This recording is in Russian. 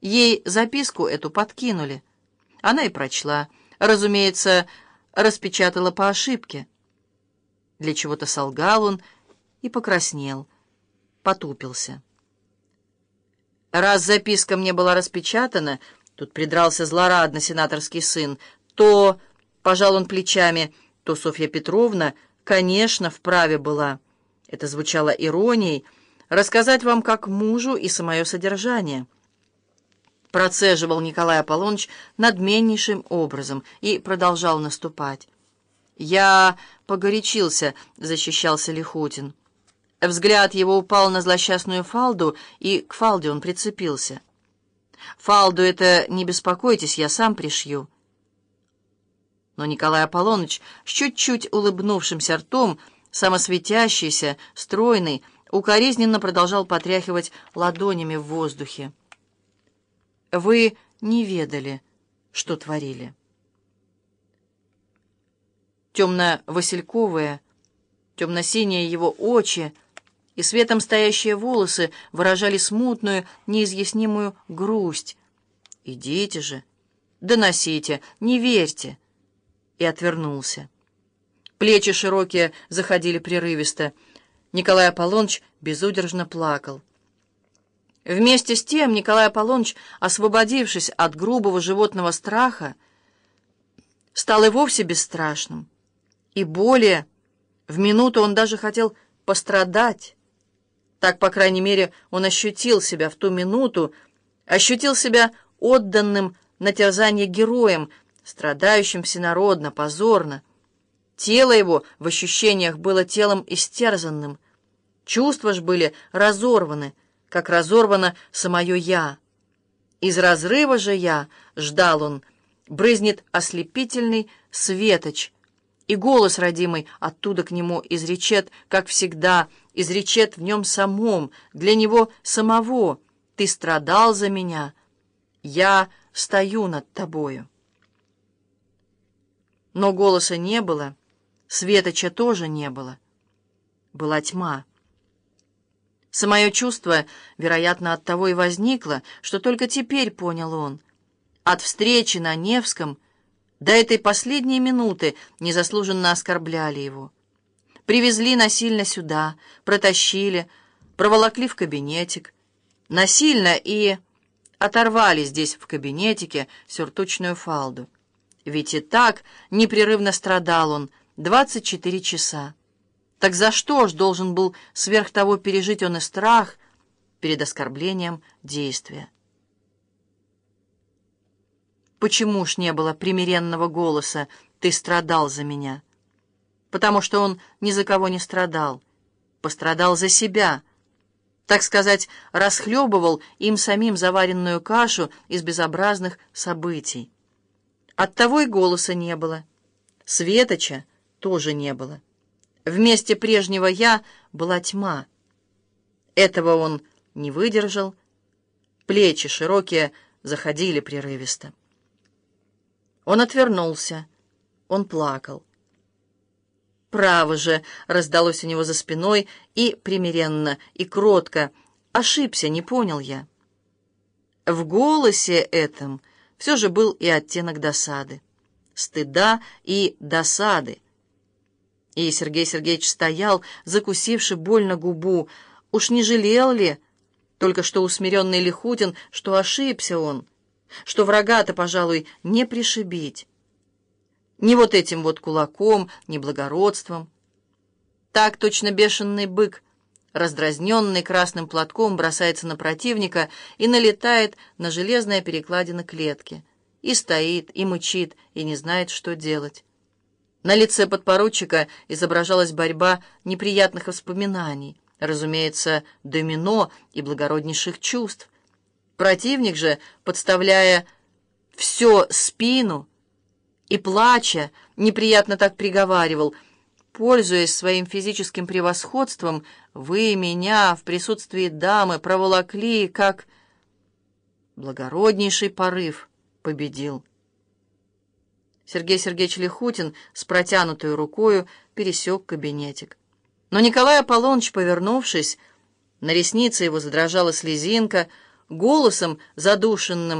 Ей записку эту подкинули. Она и прочла. Разумеется, распечатала по ошибке. Для чего-то солгал он и покраснел, потупился. Раз записка мне была распечатана, тут придрался злорадно сенаторский сын, то, пожал он плечами, то Софья Петровна, конечно, вправе была. Это звучало иронией, рассказать вам как мужу и самое содержание. Процеживал Николай Аполлоныч надменнейшим образом и продолжал наступать. «Я погорячился», — защищался Лихутин. Взгляд его упал на злосчастную фалду, и к фалде он прицепился. «Фалду это не беспокойтесь, я сам пришью». Но Николай Аполлоныч с чуть-чуть улыбнувшимся ртом, самосветящийся, стройный, укоризненно продолжал потряхивать ладонями в воздухе. «Вы не ведали, что творили». Темно-васильковые, темно-синие его очи — и светом стоящие волосы выражали смутную, неизъяснимую грусть. «Идите же, доносите, не верьте!» И отвернулся. Плечи широкие заходили прерывисто. Николай Аполлоныч безудержно плакал. Вместе с тем Николай Аполлоныч, освободившись от грубого животного страха, стал и вовсе бесстрашным. И более, в минуту он даже хотел пострадать. Так, по крайней мере, он ощутил себя в ту минуту, ощутил себя отданным на терзание героем, страдающим всенародно, позорно. Тело его в ощущениях было телом истерзанным. Чувства ж были разорваны, как разорвано самое «я». Из разрыва же «я», ждал он, брызнет ослепительный светоч, и голос родимый оттуда к нему изречет, как всегда — изречет в нем самом, для него самого. Ты страдал за меня, я стою над тобою. Но голоса не было, светоча тоже не было. Была тьма. Самое чувство, вероятно, от того и возникло, что только теперь понял он. От встречи на Невском до этой последней минуты незаслуженно оскорбляли его. Привезли насильно сюда, протащили, проволокли в кабинетик. Насильно и оторвали здесь в кабинетике сюртучную фалду. Ведь и так непрерывно страдал он 24 часа. Так за что ж должен был сверх того пережить он и страх перед оскорблением действия? Почему ж не было примиренного голоса «ты страдал за меня»? потому что он ни за кого не страдал, пострадал за себя, так сказать, расхлебывал им самим заваренную кашу из безобразных событий. Оттого и голоса не было, светоча тоже не было. Вместе прежнего «я» была тьма. Этого он не выдержал, плечи широкие заходили прерывисто. Он отвернулся, он плакал. «Право же!» — раздалось у него за спиной, и примиренно, и кротко. «Ошибся, не понял я». В голосе этом все же был и оттенок досады, стыда и досады. И Сергей Сергеевич стоял, закусивший больно губу. Уж не жалел ли, только что усмиренный Лихутин, что ошибся он, что врага-то, пожалуй, не пришибить. Ни вот этим вот кулаком, ни благородством. Так точно бешеный бык, раздразненный красным платком, бросается на противника и налетает на железные перекладины клетки. И стоит, и мычит, и не знает, что делать. На лице подпоручика изображалась борьба неприятных воспоминаний, разумеется, домино и благороднейших чувств. Противник же, подставляя все спину, и, плача, неприятно так приговаривал, пользуясь своим физическим превосходством, вы меня в присутствии дамы проволокли, как благороднейший порыв победил. Сергей Сергеевич Лихутин с протянутой рукою пересек кабинетик. Но Николай Аполлоныч, повернувшись, на реснице его задрожала слезинка, голосом, задушенным